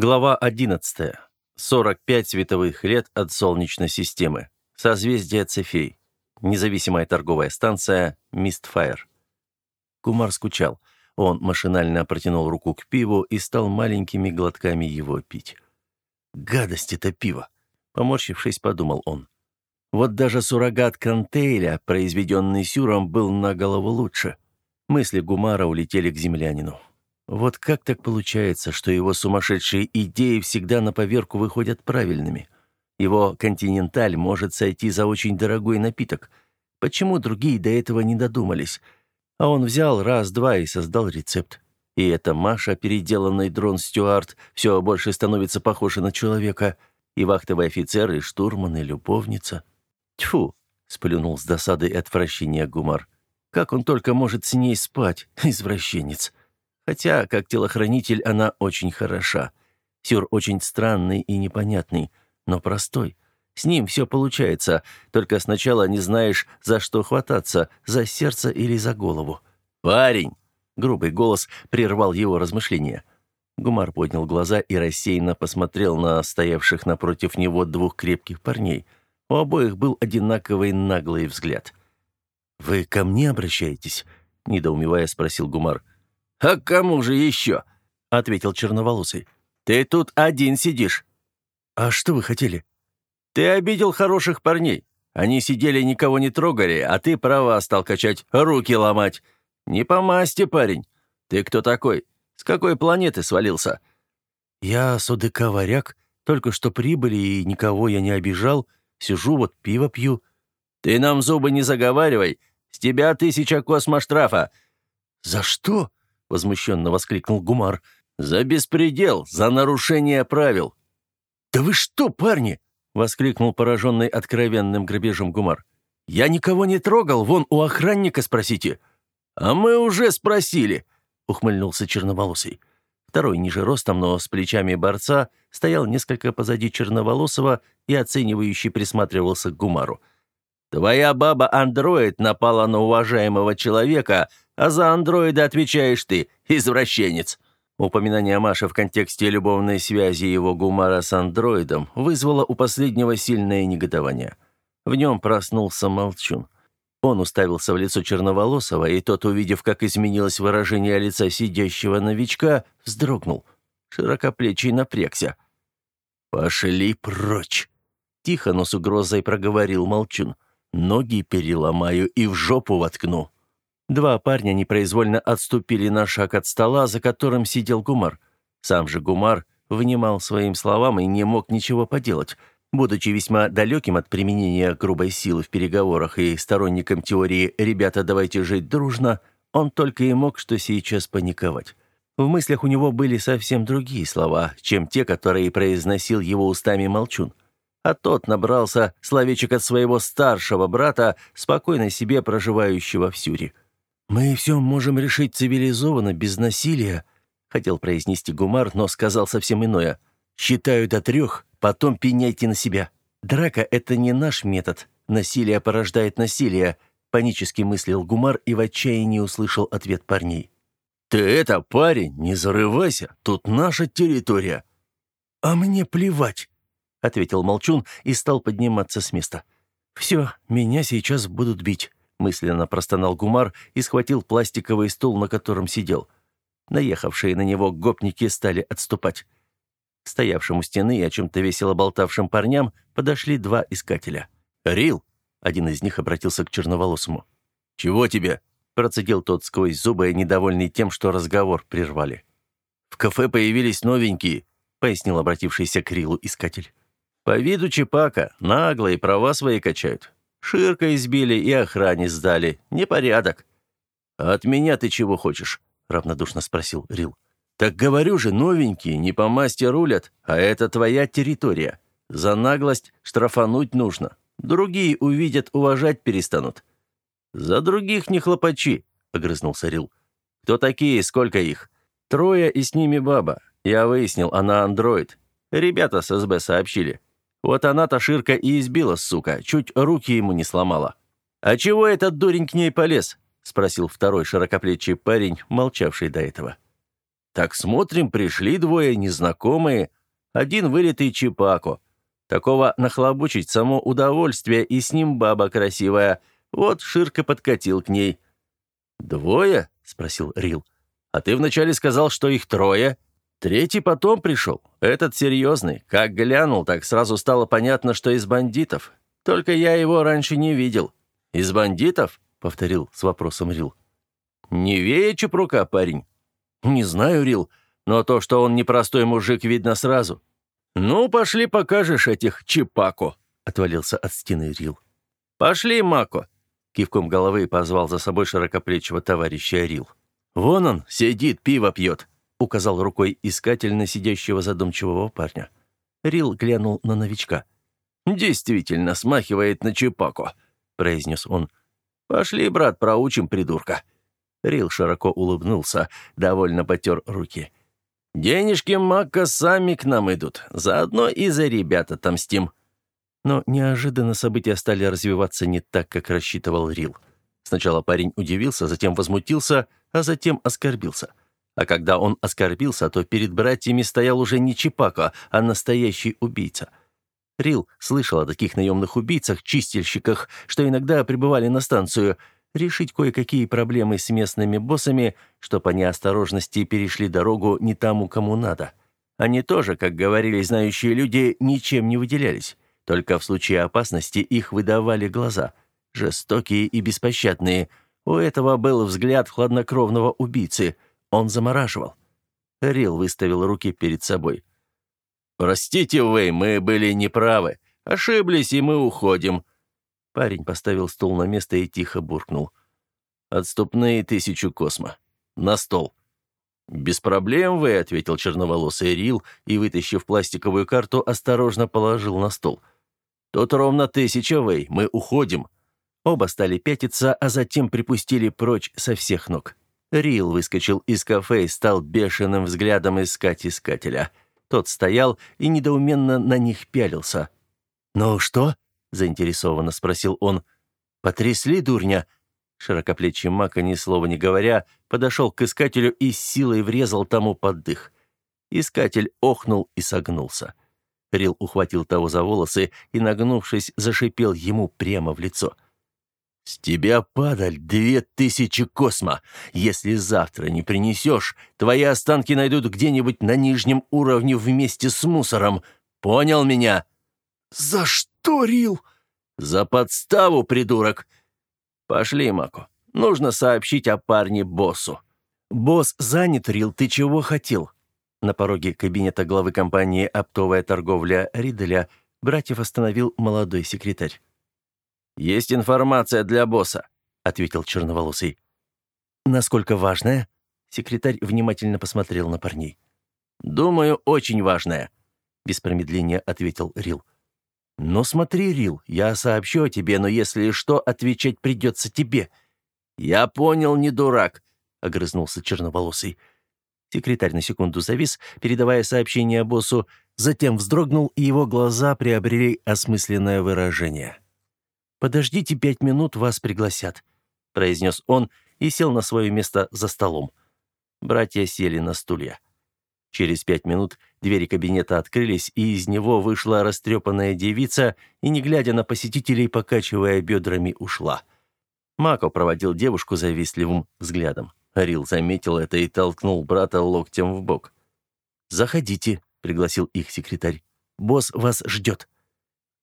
Глава 11. 45 световых лет от Солнечной системы. Созвездие Цефей. Независимая торговая станция Мистфайр. Кумар скучал. Он машинально протянул руку к пиву и стал маленькими глотками его пить. «Гадость это пиво!» Поморщившись, подумал он. Вот даже суррогат Кантейля, произведенный Сюром, был на голову лучше. Мысли Гумара улетели к землянину. Вот как так получается, что его сумасшедшие идеи всегда на поверку выходят правильными? Его «Континенталь» может сойти за очень дорогой напиток. Почему другие до этого не додумались? А он взял раз-два и создал рецепт. И эта Маша, переделанный дрон Стюарт, все больше становится похожа на человека. И вахтовый офицер, и штурман, и любовница. Тьфу! сплюнул с досадой и отвращения Гумар. Как он только может с ней спать, извращенец. Хотя, как телохранитель, она очень хороша. Сюр очень странный и непонятный, но простой. С ним все получается, только сначала не знаешь, за что хвататься, за сердце или за голову. «Парень!» — грубый голос прервал его размышления. Гумар поднял глаза и рассеянно посмотрел на стоявших напротив него двух крепких парней. У обоих был одинаковый наглый взгляд. «Вы ко мне обращаетесь?» — недоумевая спросил Гумар. — «А кому же еще?» — ответил черноволосый. «Ты тут один сидишь». «А что вы хотели?» «Ты обидел хороших парней. Они сидели, никого не трогали, а ты права стал качать, руки ломать. Не по масти, парень. Ты кто такой? С какой планеты свалился?» «Я СОДК-варяг. Только что прибыли, и никого я не обижал. Сижу, вот пиво пью». «Ты нам зубы не заговаривай. С тебя тысяча космоштрафа». «За что?» — возмущенно воскликнул Гумар. «За беспредел! За нарушение правил!» «Да вы что, парни!» — воскликнул пораженный откровенным грабежом Гумар. «Я никого не трогал, вон у охранника спросите». «А мы уже спросили», — ухмыльнулся черноволосый. Второй, ниже ростом, но с плечами борца, стоял несколько позади черноволосого и оценивающий присматривался к Гумару. «Твоя баба-андроид напала на уважаемого человека, а за андроида отвечаешь ты, извращенец». Упоминание Маши в контексте любовной связи его Гумара с андроидом вызвало у последнего сильное негодование. В нем проснулся Молчун. Он уставился в лицо Черноволосого, и тот, увидев, как изменилось выражение лица сидящего новичка, вздрогнул. Широкоплечий напрягся. «Пошли прочь!» Тихо, но с угрозой проговорил Молчун. «Ноги переломаю и в жопу воткну». Два парня непроизвольно отступили на шаг от стола, за которым сидел Гумар. Сам же Гумар внимал своим словам и не мог ничего поделать. Будучи весьма далеким от применения грубой силы в переговорах и сторонником теории «ребята, давайте жить дружно», он только и мог что сейчас паниковать. В мыслях у него были совсем другие слова, чем те, которые произносил его устами Молчун. А тот набрался словечек от своего старшего брата, спокойно себе проживающего в Сюре. «Мы все можем решить цивилизованно, без насилия», — хотел произнести Гумар, но сказал совсем иное. «Считаю до трех, потом пеняйте на себя. Драка — это не наш метод. Насилие порождает насилие», — панически мыслил Гумар и в отчаянии услышал ответ парней. «Ты это, парень, не зарывайся, тут наша территория». «А мне плевать», — ответил Молчун и стал подниматься с места. «Все, меня сейчас будут бить мысленно простонал Гумар и схватил пластиковый стул, на котором сидел. Наехавшие на него гопники стали отступать. К стоявшему стены и о чем-то весело болтавшим парням подошли два искателя. «Рил!» — один из них обратился к черноволосому. «Чего тебе?» — процедил тот сквозь зубы, недовольный тем, что разговор прервали. «В кафе появились новенькие», — пояснил обратившийся к Рилу искатель. «По виду Чепака, нагло и права свои качают. Ширка избили и охране сдали. Непорядок. «А от меня ты чего хочешь?» — равнодушно спросил Рил. «Так говорю же, новенькие, не по масти рулят, а это твоя территория. За наглость штрафануть нужно. Другие увидят, уважать перестанут». «За других не хлопачи», — огрызнулся Рил. «Кто такие, сколько их?» «Трое, и с ними баба. Я выяснил, она андроид. Ребята с СБ сообщили. Вот она-то Ширка и избила, сука, чуть руки ему не сломала. «А чего этот дурень к ней полез?» — спросил второй широкоплечий парень, молчавший до этого. Так смотрим, пришли двое незнакомые. Один вылитый Чипако. Такого нахлобучить само удовольствие, и с ним баба красивая. Вот Ширка подкатил к ней. «Двое?» — спросил Рил. «А ты вначале сказал, что их трое?» Третий потом пришел. Этот серьезный. Как глянул, так сразу стало понятно, что из бандитов. Только я его раньше не видел. «Из бандитов?» — повторил с вопросом Рил. «Не вея чепрука, парень?» «Не знаю, Рил, но то, что он непростой мужик, видно сразу». «Ну, пошли покажешь этих чепаку», — отвалился от стены Рил. «Пошли, Мако», — кивком головы позвал за собой широкоплечего товарища Рил. «Вон он, сидит, пиво пьет», — указал рукой искатель на сидящего задумчивого парня. Рил глянул на новичка. «Действительно, смахивает на чепаку», — произнес он. «Пошли, брат, проучим придурка». Рил широко улыбнулся, довольно потер руки. «Денежки Макка сами к нам идут. Заодно и за ребят отомстим». Но неожиданно события стали развиваться не так, как рассчитывал Рил. Сначала парень удивился, затем возмутился, а затем оскорбился. А когда он оскорбился, то перед братьями стоял уже не Чипако, а настоящий убийца. Рил слышал о таких наемных убийцах-чистильщиках, что иногда прибывали на станцию – решить кое-какие проблемы с местными боссами, что по неосторожности перешли дорогу не тому, кому надо. Они тоже, как говорили знающие люди, ничем не выделялись. Только в случае опасности их выдавали глаза. Жестокие и беспощадные. У этого был взгляд хладнокровного убийцы. Он замораживал. Рил выставил руки перед собой. «Простите, Вэй, мы были неправы. Ошиблись, и мы уходим. Парень поставил стул на место и тихо буркнул. «Отступные тысячу космо. На стол». «Без проблем вы», — ответил черноволосый Рил и, вытащив пластиковую карту, осторожно положил на стол. «Тут ровно тысяча, Вэй, мы уходим». Оба стали пятиться, а затем припустили прочь со всех ног. Рил выскочил из кафе и стал бешеным взглядом искать искателя. Тот стоял и недоуменно на них пялился. «Ну что?» — заинтересованно спросил он. «Потрясли, дурня?» Широкоплечий Мака, ни слова не говоря, подошел к искателю и с силой врезал тому под дых. Искатель охнул и согнулся. Рил ухватил того за волосы и, нагнувшись, зашипел ему прямо в лицо. «С тебя, падаль, две тысячи космо! Если завтра не принесешь, твои останки найдут где-нибудь на нижнем уровне вместе с мусором. Понял меня?» «За что, Рил?» «За подставу, придурок!» «Пошли, Мако. Нужно сообщить о парне боссу». «Босс занят, Рил, ты чего хотел?» На пороге кабинета главы компании «Оптовая торговля» Риделя братьев остановил молодой секретарь. «Есть информация для босса», — ответил черноволосый. «Насколько важная?» Секретарь внимательно посмотрел на парней. «Думаю, очень важная», — без промедления ответил Рил. «Но смотри, Рил, я сообщу о тебе, но если что, отвечать придется тебе». «Я понял, не дурак», — огрызнулся черноволосый. Секретарь на секунду завис, передавая сообщение боссу, затем вздрогнул, и его глаза приобрели осмысленное выражение. «Подождите пять минут, вас пригласят», — произнес он и сел на свое место за столом. Братья сели на стулья. Через пять минут двери кабинета открылись, и из него вышла растрепанная девица и, не глядя на посетителей, покачивая бедрами, ушла. Мако проводил девушку завистливым взглядом. Рил заметил это и толкнул брата локтем в бок. «Заходите», — пригласил их секретарь. «Босс вас ждет».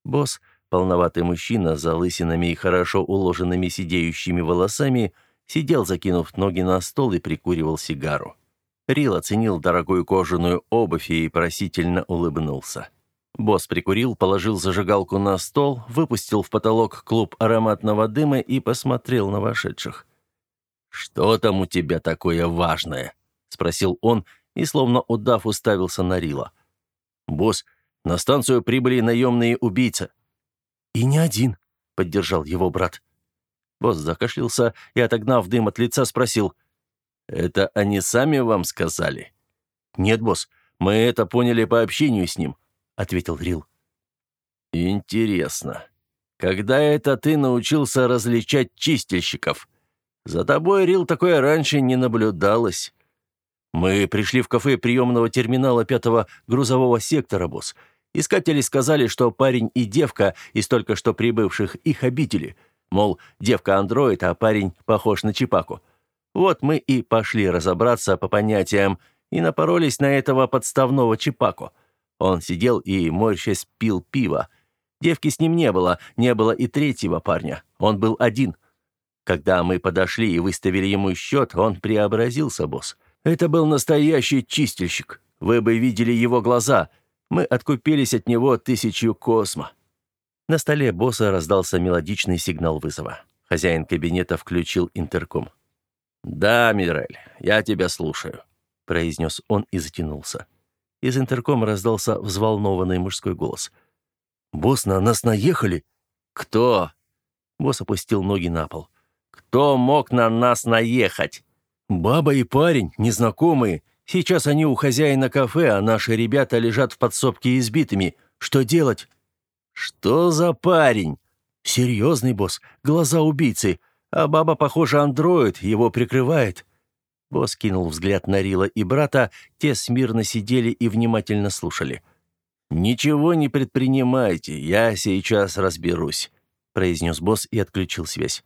Босс, полноватый мужчина с залысинами и хорошо уложенными сидеющими волосами, сидел, закинув ноги на стол и прикуривал сигару. Рил оценил дорогую кожаную обувь и просительно улыбнулся. Босс прикурил, положил зажигалку на стол, выпустил в потолок клуб ароматного дыма и посмотрел на вошедших. «Что там у тебя такое важное?» — спросил он и, словно удав, уставился на Рила. «Босс, на станцию прибыли наемные убийцы». «И не один», — поддержал его брат. Босс закашлялся и, отогнав дым от лица, спросил — «Это они сами вам сказали?» «Нет, босс, мы это поняли по общению с ним», — ответил Рил. «Интересно. Когда это ты научился различать чистильщиков? За тобой, Рил, такое раньше не наблюдалось». Мы пришли в кафе приемного терминала пятого грузового сектора, босс. Искатели сказали, что парень и девка из только что прибывших их обидели. Мол, девка андроид, а парень похож на Чипаку. Вот мы и пошли разобраться по понятиям и напоролись на этого подставного Чипаку. Он сидел и, морщась, пил пиво. Девки с ним не было, не было и третьего парня. Он был один. Когда мы подошли и выставили ему счет, он преобразился, босс. Это был настоящий чистильщик. Вы бы видели его глаза. Мы откупились от него тысячу космо. На столе босса раздался мелодичный сигнал вызова. Хозяин кабинета включил интерком. «Да, Мирель, я тебя слушаю», — произнес он и затянулся. Из интеркома раздался взволнованный мужской голос. «Босс, на нас наехали?» «Кто?» Босс опустил ноги на пол. «Кто мог на нас наехать?» «Баба и парень, незнакомые. Сейчас они у хозяина кафе, а наши ребята лежат в подсобке избитыми. Что делать?» «Что за парень?» «Серьезный босс, глаза убийцы. А баба, похоже, андроид, его прикрывает». Босс кинул взгляд на Рила и брата, те смирно сидели и внимательно слушали. «Ничего не предпринимайте, я сейчас разберусь», — произнес босс и отключил связь.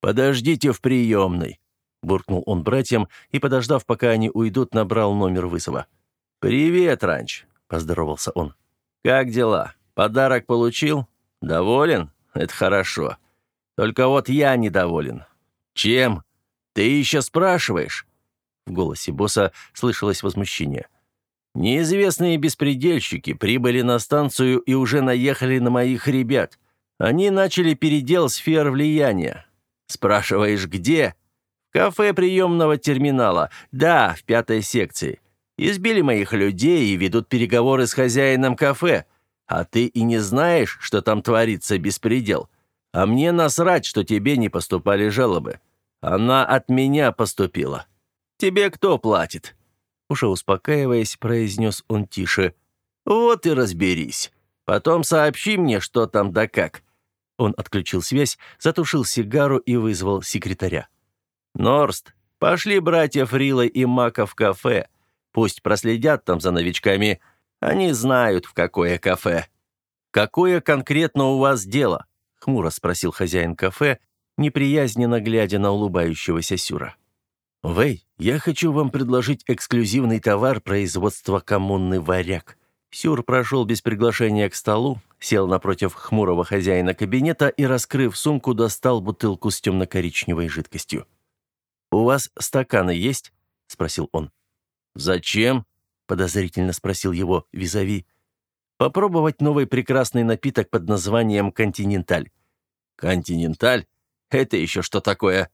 «Подождите в приемной», — буркнул он братьям и, подождав, пока они уйдут, набрал номер вызова. «Привет, Ранч», — поздоровался он. «Как дела? Подарок получил? Доволен? Это хорошо. Только вот я недоволен. Чем? Ты еще спрашиваешь?» В голосе босса слышалось возмущение. «Неизвестные беспредельщики прибыли на станцию и уже наехали на моих ребят. Они начали передел сфер влияния. Спрашиваешь, где? Кафе приемного терминала. Да, в пятой секции. Избили моих людей и ведут переговоры с хозяином кафе. А ты и не знаешь, что там творится беспредел. А мне насрать, что тебе не поступали жалобы. Она от меня поступила. Тебе кто платит?» Уже успокаиваясь, произнес он тише. «Вот и разберись. Потом сообщи мне, что там да как. Он отключил связь, затушил сигару и вызвал секретаря. «Норст, пошли братьев Рила и Мака в кафе. Пусть проследят там за новичками. Они знают, в какое кафе». «Какое конкретно у вас дело?» — хмуро спросил хозяин кафе, неприязненно глядя на улыбающегося Сюра. «Вэй, я хочу вам предложить эксклюзивный товар производства коммуны «Варяг». Сюр прошел без приглашения к столу, сел напротив хмурого хозяина кабинета и, раскрыв сумку, достал бутылку с темно-коричневой жидкостью. «У вас стаканы есть?» — спросил он. «Зачем?» — подозрительно спросил его визави. «Попробовать новый прекрасный напиток под названием «Континенталь». «Континенталь? Это еще что такое?»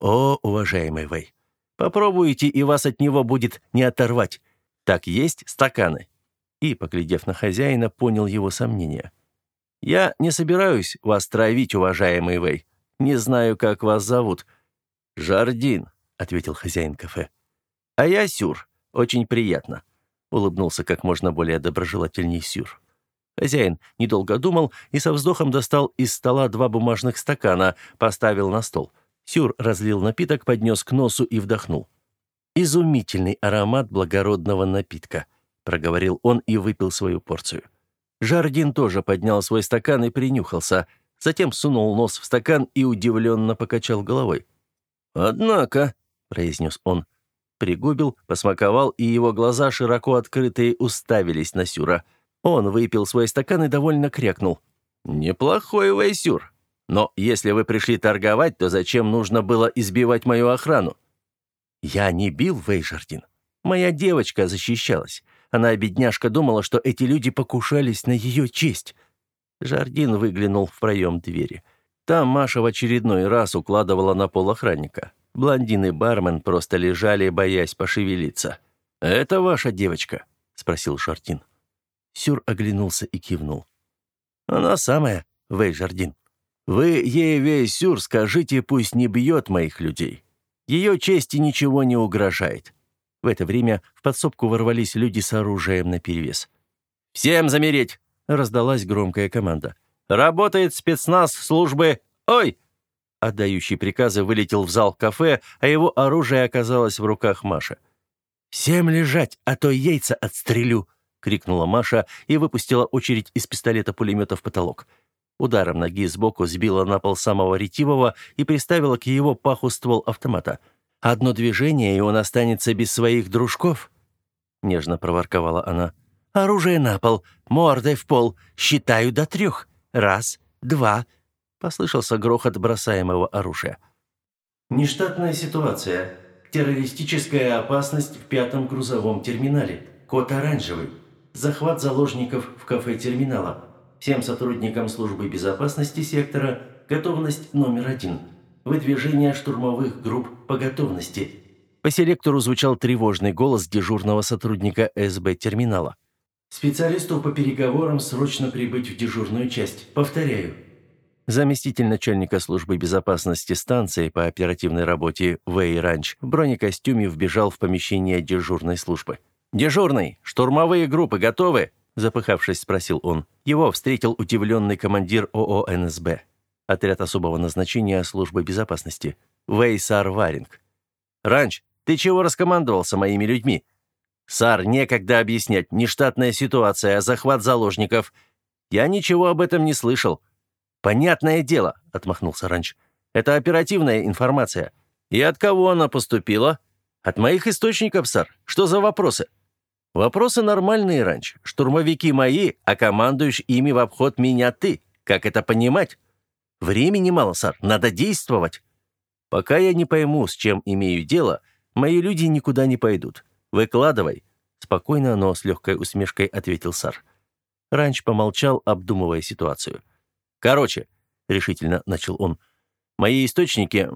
«О, уважаемый Вэй, попробуйте, и вас от него будет не оторвать. Так есть стаканы?» и, поглядев на хозяина, понял его сомнения. «Я не собираюсь вас травить, уважаемый Вэй. Не знаю, как вас зовут». «Жардин», — ответил хозяин кафе. «А я Сюр. Очень приятно», — улыбнулся как можно более доброжелательней Сюр. Хозяин недолго думал и со вздохом достал из стола два бумажных стакана, поставил на стол. Сюр разлил напиток, поднес к носу и вдохнул. Изумительный аромат благородного напитка — проговорил он и выпил свою порцию. Жардин тоже поднял свой стакан и принюхался, затем сунул нос в стакан и удивленно покачал головой. «Однако», — произнес он, пригубил, посмаковал, и его глаза, широко открытые, уставились на Сюра. Он выпил свой стакан и довольно крякнул. «Неплохой Вайсюр. Но если вы пришли торговать, то зачем нужно было избивать мою охрану?» «Я не бил Вейжардин. Моя девочка защищалась. Она, бедняжка, думала, что эти люди покушались на ее честь. Жардин выглянул в проем двери. Там Маша в очередной раз укладывала на пол охранника. Блондин и бармен просто лежали, боясь пошевелиться. «Это ваша девочка?» — спросил Жардин. Сюр оглянулся и кивнул. «Она самая, Вэй Жардин. Вы ей весь Сюр скажите, пусть не бьет моих людей. Ее чести ничего не угрожает. В это время в подсобку ворвались люди с оружием наперевес. «Всем замереть!» — раздалась громкая команда. «Работает спецназ службы... Ой!» Отдающий приказы вылетел в зал кафе, а его оружие оказалось в руках Маши. «Всем лежать, а то яйца отстрелю!» — крикнула Маша и выпустила очередь из пистолета-пулемета в потолок. Ударом ноги сбоку сбила на пол самого ретивого и приставила к его паху ствол автомата. «Одно движение, и он останется без своих дружков?» — нежно проворковала она. «Оружие на пол, мордой в пол, считаю до трех. Раз, два...» — послышался грохот бросаемого оружия. «Нештатная ситуация. Террористическая опасность в пятом грузовом терминале. Код оранжевый. Захват заложников в кафе терминала. Всем сотрудникам службы безопасности сектора готовность номер один. Выдвижение штурмовых групп по готовности. По селектору звучал тревожный голос дежурного сотрудника СБ терминала. Специалисту по переговорам срочно прибыть в дежурную часть. Повторяю. Заместитель начальника службы безопасности станции по оперативной работе Вэй Ранч в бронекостюме вбежал в помещение дежурной службы. «Дежурный, штурмовые группы готовы?» запыхавшись, спросил он. Его встретил удивленный командир ООО НСБ. Отряд особого назначения службы безопасности. Вейсар Варинг. «Ранч, ты чего раскомандовался моими людьми?» «Сар, некогда объяснять. Нештатная ситуация, захват заложников. Я ничего об этом не слышал». «Понятное дело», — отмахнулся Ранч. «Это оперативная информация». «И от кого она поступила?» «От моих источников, сар. Что за вопросы?» Вопросы нормальные, Ранч. Штурмовики мои, а командуешь ими в обход меня ты. Как это понимать? Времени мало, сэр. Надо действовать. Пока я не пойму, с чем имею дело, мои люди никуда не пойдут. Выкладывай. Спокойно, но с легкой усмешкой ответил сэр. Ранч помолчал, обдумывая ситуацию. «Короче», — решительно начал он, — «мои источники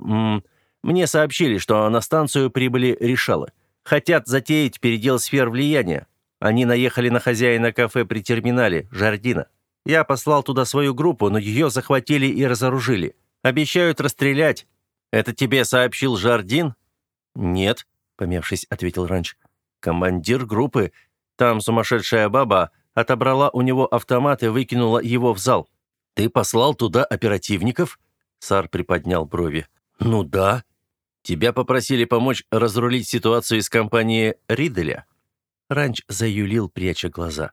мне сообщили, что на станцию прибыли решалы. Хотят затеять передел сфер влияния. Они наехали на хозяина кафе при терминале, Жардина. Я послал туда свою группу, но ее захватили и разоружили. Обещают расстрелять. Это тебе сообщил Жардин? Нет, помявшись, ответил Ранч. Командир группы. Там сумасшедшая баба отобрала у него автомат и выкинула его в зал. Ты послал туда оперативников? Сар приподнял брови. Ну да, Тебя попросили помочь разрулить ситуацию из компании Риделя?» Ранч заюлил, пряча глаза.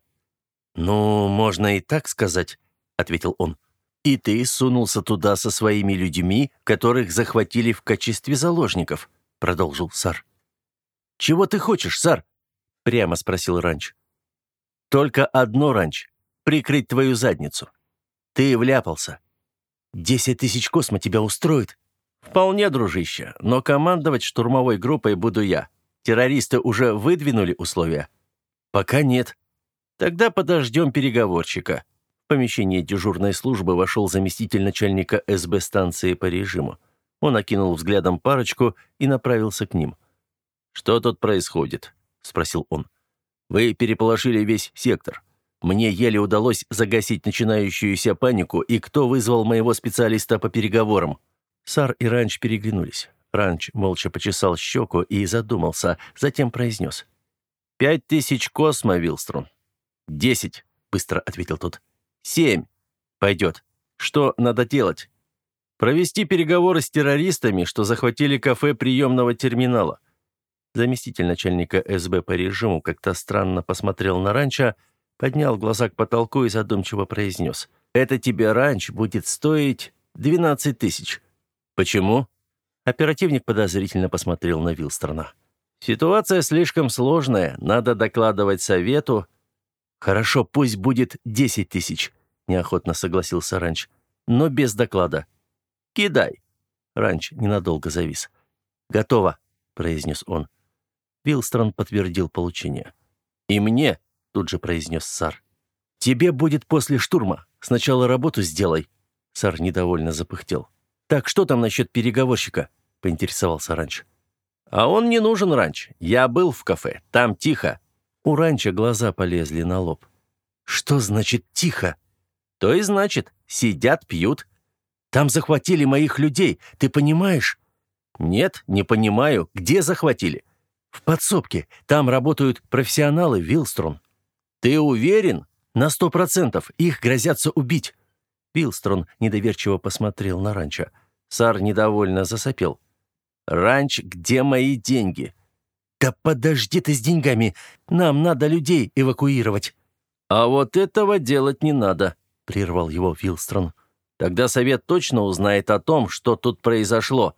«Ну, можно и так сказать», — ответил он. «И ты сунулся туда со своими людьми, которых захватили в качестве заложников», — продолжил Сар. «Чего ты хочешь, Сар?» — прямо спросил Ранч. «Только одно, Ранч — прикрыть твою задницу. Ты вляпался. Десять тысяч космо тебя устроит?» «Вполне, дружище, но командовать штурмовой группой буду я. Террористы уже выдвинули условия?» «Пока нет». «Тогда подождем переговорщика». В помещение дежурной службы вошел заместитель начальника СБ станции по режиму. Он окинул взглядом парочку и направился к ним. «Что тут происходит?» — спросил он. «Вы переполошили весь сектор. Мне еле удалось загасить начинающуюся панику, и кто вызвал моего специалиста по переговорам?» Сар и Ранч переглянулись. Ранч молча почесал щеку и задумался, затем произнес. «Пять тысяч космо, Вилстрон». «Десять», — быстро ответил тот. «Семь. Пойдет. Что надо делать?» «Провести переговоры с террористами, что захватили кафе приемного терминала». Заместитель начальника СБ по режиму как-то странно посмотрел на Ранча, поднял глаза к потолку и задумчиво произнес. «Это тебе ранч будет стоить двенадцать тысяч». «Почему?» Оперативник подозрительно посмотрел на Вилстрона. «Ситуация слишком сложная, надо докладывать совету». «Хорошо, пусть будет десять тысяч», — неохотно согласился Ранч. «Но без доклада». «Кидай». Ранч ненадолго завис. «Готово», — произнес он. Вилстрон подтвердил получение. «И мне», — тут же произнес Сар. «Тебе будет после штурма. Сначала работу сделай». Сар недовольно запыхтел. «Так что там насчет переговорщика?» — поинтересовался Ранч. «А он не нужен, Ранч. Я был в кафе. Там тихо». У Ранча глаза полезли на лоб. «Что значит «тихо»?» «То и значит, сидят, пьют. Там захватили моих людей, ты понимаешь?» «Нет, не понимаю. Где захватили?» «В подсобке. Там работают профессионалы, Вилстрон». «Ты уверен?» «На сто процентов. Их грозятся убить». Пилстрон недоверчиво посмотрел на Ранча. Сар недовольно засопел. «Ранч, где мои деньги?» «Да подожди ты с деньгами! Нам надо людей эвакуировать!» «А вот этого делать не надо», — прервал его Вилстрон. «Тогда совет точно узнает о том, что тут произошло».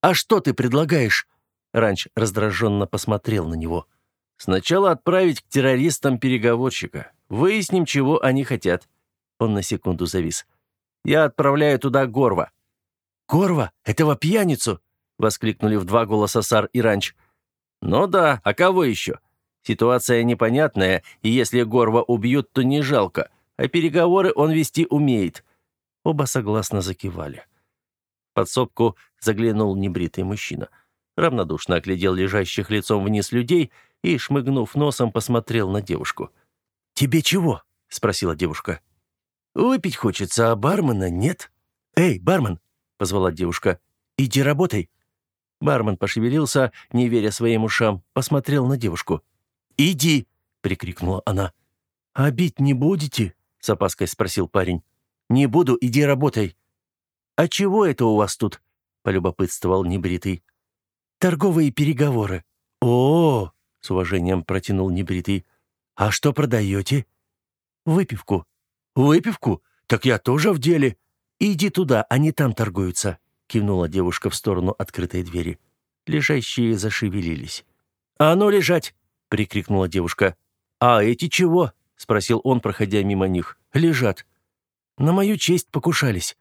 «А что ты предлагаешь?» Ранч раздраженно посмотрел на него. «Сначала отправить к террористам переговорщика. Выясним, чего они хотят». Он на секунду завис. «Я отправляю туда Горва». «Горва? Этого пьяницу?» — воскликнули в два голоса Сар и Ранч. «Ну да, а кого еще? Ситуация непонятная, и если Горва убьют, то не жалко, а переговоры он вести умеет». Оба согласно закивали. В подсобку заглянул небритый мужчина. Равнодушно оглядел лежащих лицом вниз людей и, шмыгнув носом, посмотрел на девушку. «Тебе чего?» — спросила девушка. «Выпить хочется, а бармена нет». «Эй, бармен!» — позвала девушка. «Иди работай». Бармен пошевелился, не веря своим ушам, посмотрел на девушку. «Иди!» — прикрикнула она. «А бить не будете?» — с опаской спросил парень. «Не буду, иди работай». «А чего это у вас тут?» — полюбопытствовал небритый. «Торговые переговоры». «О!», с уважением протянул небритый. «А что продаете?» «Выпивку». «Выпивку? Так я тоже в деле». «Иди туда, они там торгуются», — кивнула девушка в сторону открытой двери. Лежащие зашевелились. «А ну лежать!» — прикрикнула девушка. «А эти чего?» — спросил он, проходя мимо них. «Лежат». «На мою честь покушались».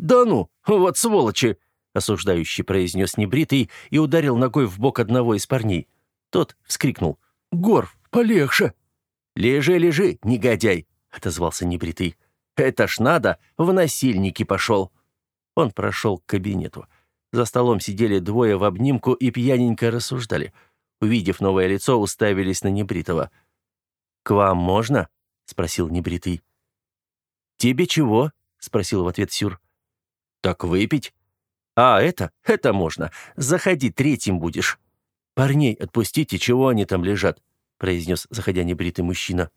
«Да ну, вот сволочи!» — осуждающий произнес небритый и ударил ногой в бок одного из парней. Тот вскрикнул. «Горф, полегче!» «Лежи, лежи, негодяй!» — отозвался небритый. «Это ж надо, в насильники пошел!» Он прошел к кабинету. За столом сидели двое в обнимку и пьяненько рассуждали. Увидев новое лицо, уставились на небритого. «К вам можно?» — спросил небритый. «Тебе чего?» — спросил в ответ Сюр. «Так выпить?» «А, это? Это можно. Заходи, третьим будешь». «Парней отпустите, чего они там лежат?» — произнес, заходя небритый мужчина.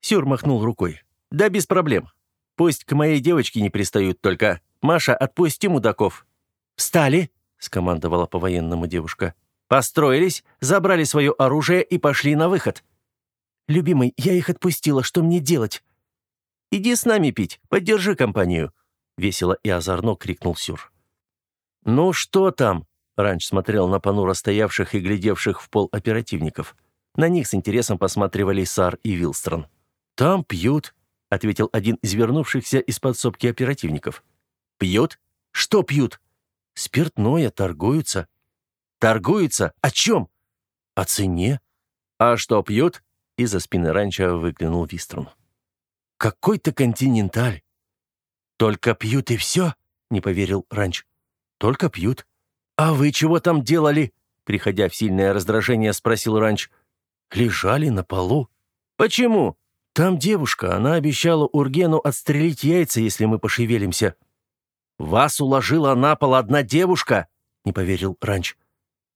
Сюр махнул рукой. «Да без проблем. Пусть к моей девочке не пристают только. Маша, отпусти мудаков». «Встали!» — скомандовала по-военному девушка. «Построились, забрали свое оружие и пошли на выход». «Любимый, я их отпустила. Что мне делать?» «Иди с нами пить, поддержи компанию», — весело и озорно крикнул Сюр. «Ну что там?» Ранч смотрел на понуро стоявших и глядевших в пол оперативников. На них с интересом посматривали Сар и Вилстрон. «Там пьют», — ответил один из вернувшихся из подсобки оперативников. «Пьют? Что пьют?» «Спиртное, торгуются». «Торгуются? О чем?» «О цене». «А что пьют?» Из-за спины ранчо выглянул Вистрон. «Какой-то континенталь». «Только пьют и все?» — не поверил Ранч. «Только пьют». «А вы чего там делали?» Приходя в сильное раздражение, спросил Ранч. «Лежали на полу». «Почему?» «Там девушка, она обещала Ургену отстрелить яйца, если мы пошевелимся». «Вас уложила на пол одна девушка?» — не поверил Ранч.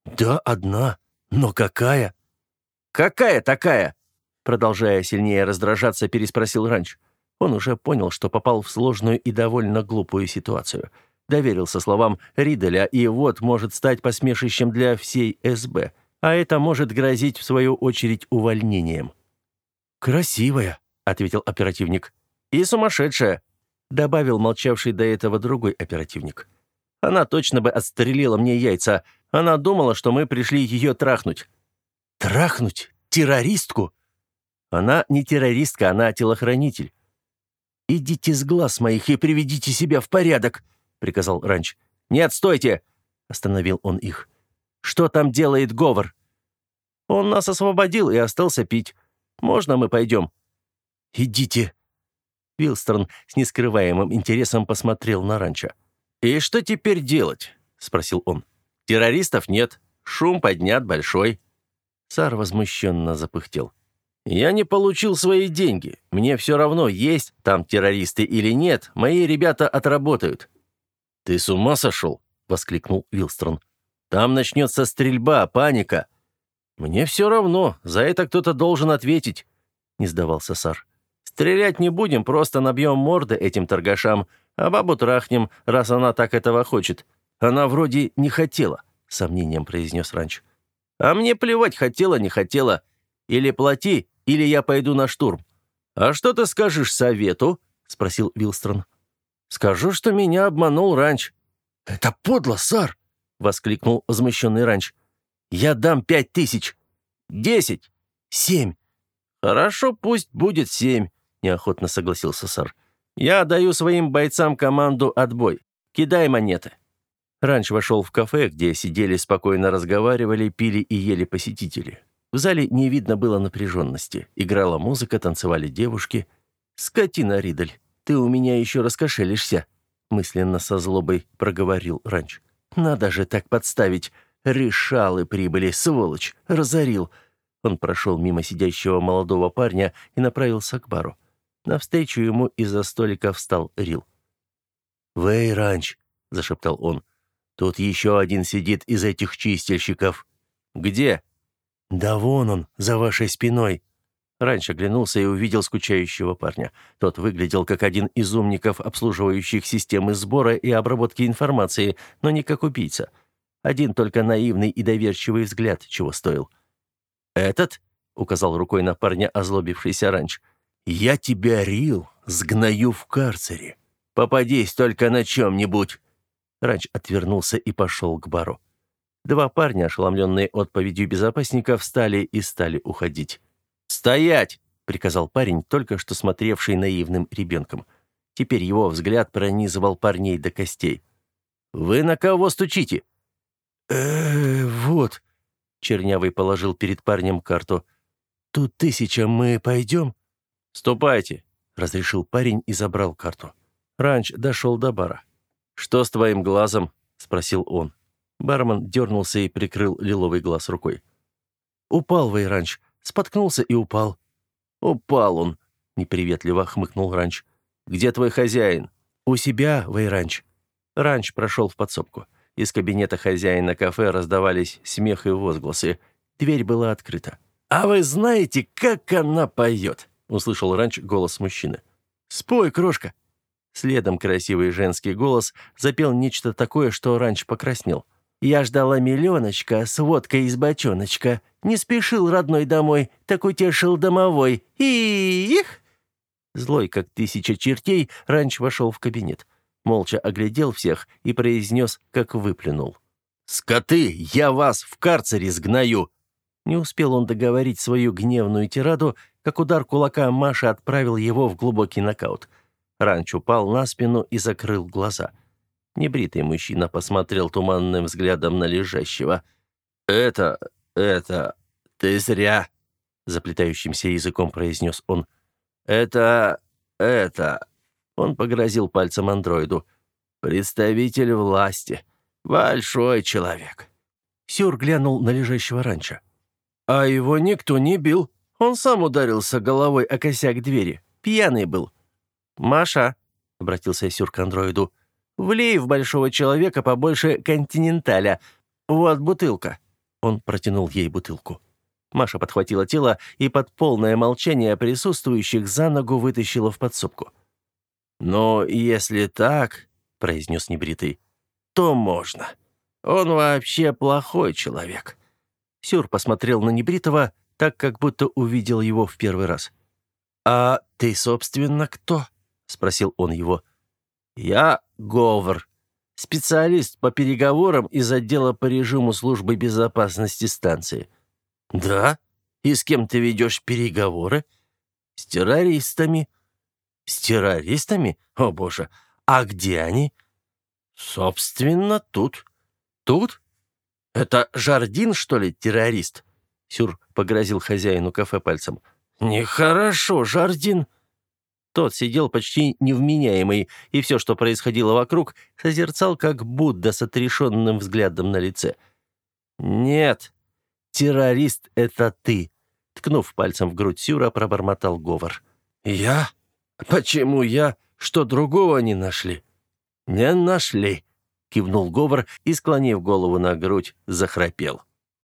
«Да, одна. Но какая?» «Какая такая?» Продолжая сильнее раздражаться, переспросил Ранч. Он уже понял, что попал в сложную и довольно глупую ситуацию — доверился словам Риделя, и вот может стать посмешищем для всей СБ, а это может грозить, в свою очередь, увольнением. «Красивая», — ответил оперативник. «И сумасшедшая», — добавил молчавший до этого другой оперативник. «Она точно бы отстрелила мне яйца. Она думала, что мы пришли ее трахнуть». «Трахнуть? Террористку?» «Она не террористка, она телохранитель». «Идите с глаз моих и приведите себя в порядок», — приказал Ранч. «Нет, стойте!» — остановил он их. «Что там делает Говор?» «Он нас освободил и остался пить. Можно мы пойдем?» «Идите!» Вилстрон с нескрываемым интересом посмотрел на Ранча. «И что теперь делать?» — спросил он. «Террористов нет. Шум поднят большой». Сар возмущенно запыхтел. «Я не получил свои деньги. Мне все равно, есть там террористы или нет, мои ребята отработают. «Ты с ума сошел?» — воскликнул Вилстрон. «Там начнется стрельба, паника». «Мне все равно, за это кто-то должен ответить», — не сдавался Сар. «Стрелять не будем, просто набьем морды этим торгашам, а бабу трахнем, раз она так этого хочет. Она вроде не хотела», — сомнением произнес Ранч. А мне плевать, хотела, не хотела. Или плати, или я пойду на штурм. А что ты скажешь совету? Спросил Вилстрон. Скажу, что меня обманул ранч. Это подло, сэр! Воскликнул возмущенный ранч. Я дам пять тысяч. Десять. Семь. Хорошо, пусть будет семь, неохотно согласился сэр. Я даю своим бойцам команду «Отбой». Кидай монеты». Раньше вошел в кафе, где сидели, спокойно разговаривали, пили и ели посетители. В зале не видно было напряженности. Играла музыка, танцевали девушки. «Скотина, Ридель, ты у меня еще раскошелишься», мысленно со злобой проговорил Ранч. «Надо же так подставить. Решалы прибыли, сволочь, разорил». Он прошел мимо сидящего молодого парня и направился к бару. Навстречу ему из-за столика встал Рил. «Вэй, Ранч», — зашептал он, — «тут еще один сидит из этих чистильщиков». «Где?» «Да вон он, за вашей спиной». Раньше оглянулся и увидел скучающего парня. Тот выглядел как один из умников, обслуживающих системы сбора и обработки информации, но не как убийца. Один только наивный и доверчивый взгляд чего стоил. «Этот?» — указал рукой на парня озлобившийся раньше. «Я тебя, Рил, сгною в карцере. Попадись только на чем-нибудь». Ранч отвернулся и пошел к бару. Два парня, ошеломленные отповедью безопасника, встали и стали уходить. «Стоять!» — приказал парень, только что смотревший наивным ребенком. Теперь его взгляд пронизывал парней до костей. «Вы на кого стучите?» э вот». Чернявый положил перед парнем карту. «Тут тысяча, мы пойдем?» «Ступайте», — разрешил парень и забрал карту. Ранч дошел до бара. «Что с твоим глазом?» — спросил он. Бармен дернулся и прикрыл лиловый глаз рукой. «Упал Вейранч. Споткнулся и упал». «Упал он», — неприветливо хмыкнул Ранч. «Где твой хозяин?» «У себя, Вейранч». Ранч прошел в подсобку. Из кабинета хозяина кафе раздавались смех и возгласы. Дверь была открыта. «А вы знаете, как она поет?» — услышал Ранч голос мужчины. «Спой, крошка!» Следом красивый женский голос запел нечто такое, что Ранч покраснел. «Я ждала миллионочка с водкой из бочоночка. Не спешил родной домой, так утешил домовой. Их!» Злой, как тысяча чертей, Ранч вошел в кабинет. Молча оглядел всех и произнес, как выплюнул. «Скоты, я вас в карцере сгною!» Не успел он договорить свою гневную тираду, как удар кулака Маши отправил его в глубокий нокаут. Ранч упал на спину и закрыл глаза. Небритый мужчина посмотрел туманным взглядом на лежащего. «Это... это... ты зря...» Заплетающимся языком произнес он. «Это... это...» Он погрозил пальцем андроиду. «Представитель власти. Большой человек». Сюр глянул на лежащего ранчо. «А его никто не бил», он сам ударился головой о косяк двери. Пьяный был. «Маша», — обратился Сюр к андроиду, — «влей в большого человека побольше континенталя. Вот бутылка». Он протянул ей бутылку. Маша подхватила тело и под полное молчание присутствующих за ногу вытащила в подсобку. «Ну, если так», — произнес небритый, — «то можно. Он вообще плохой человек». Сюр посмотрел на небритого, так как будто увидел его в первый раз. «А ты, собственно, кто?» — спросил он его. «Я Говор, специалист по переговорам из отдела по режиму службы безопасности станции». «Да? И с кем ты ведешь переговоры?» «С террористами». «С террористами? О, боже! А где они?» «Собственно, тут». «Тут? Это Жардин, что ли, террорист?» Сюр погрозил хозяину кафе пальцем. «Нехорошо, Жардин!» Тот сидел почти невменяемый, и все, что происходило вокруг, созерцал как Будда с отрешенным взглядом на лице. «Нет, террорист — это ты!» Ткнув пальцем в грудь Сюра, пробормотал Говор. «Я? Почему я? Что другого не нашли?» «Не нашли», — кивнул Говор и, склонив голову на грудь, захрапел.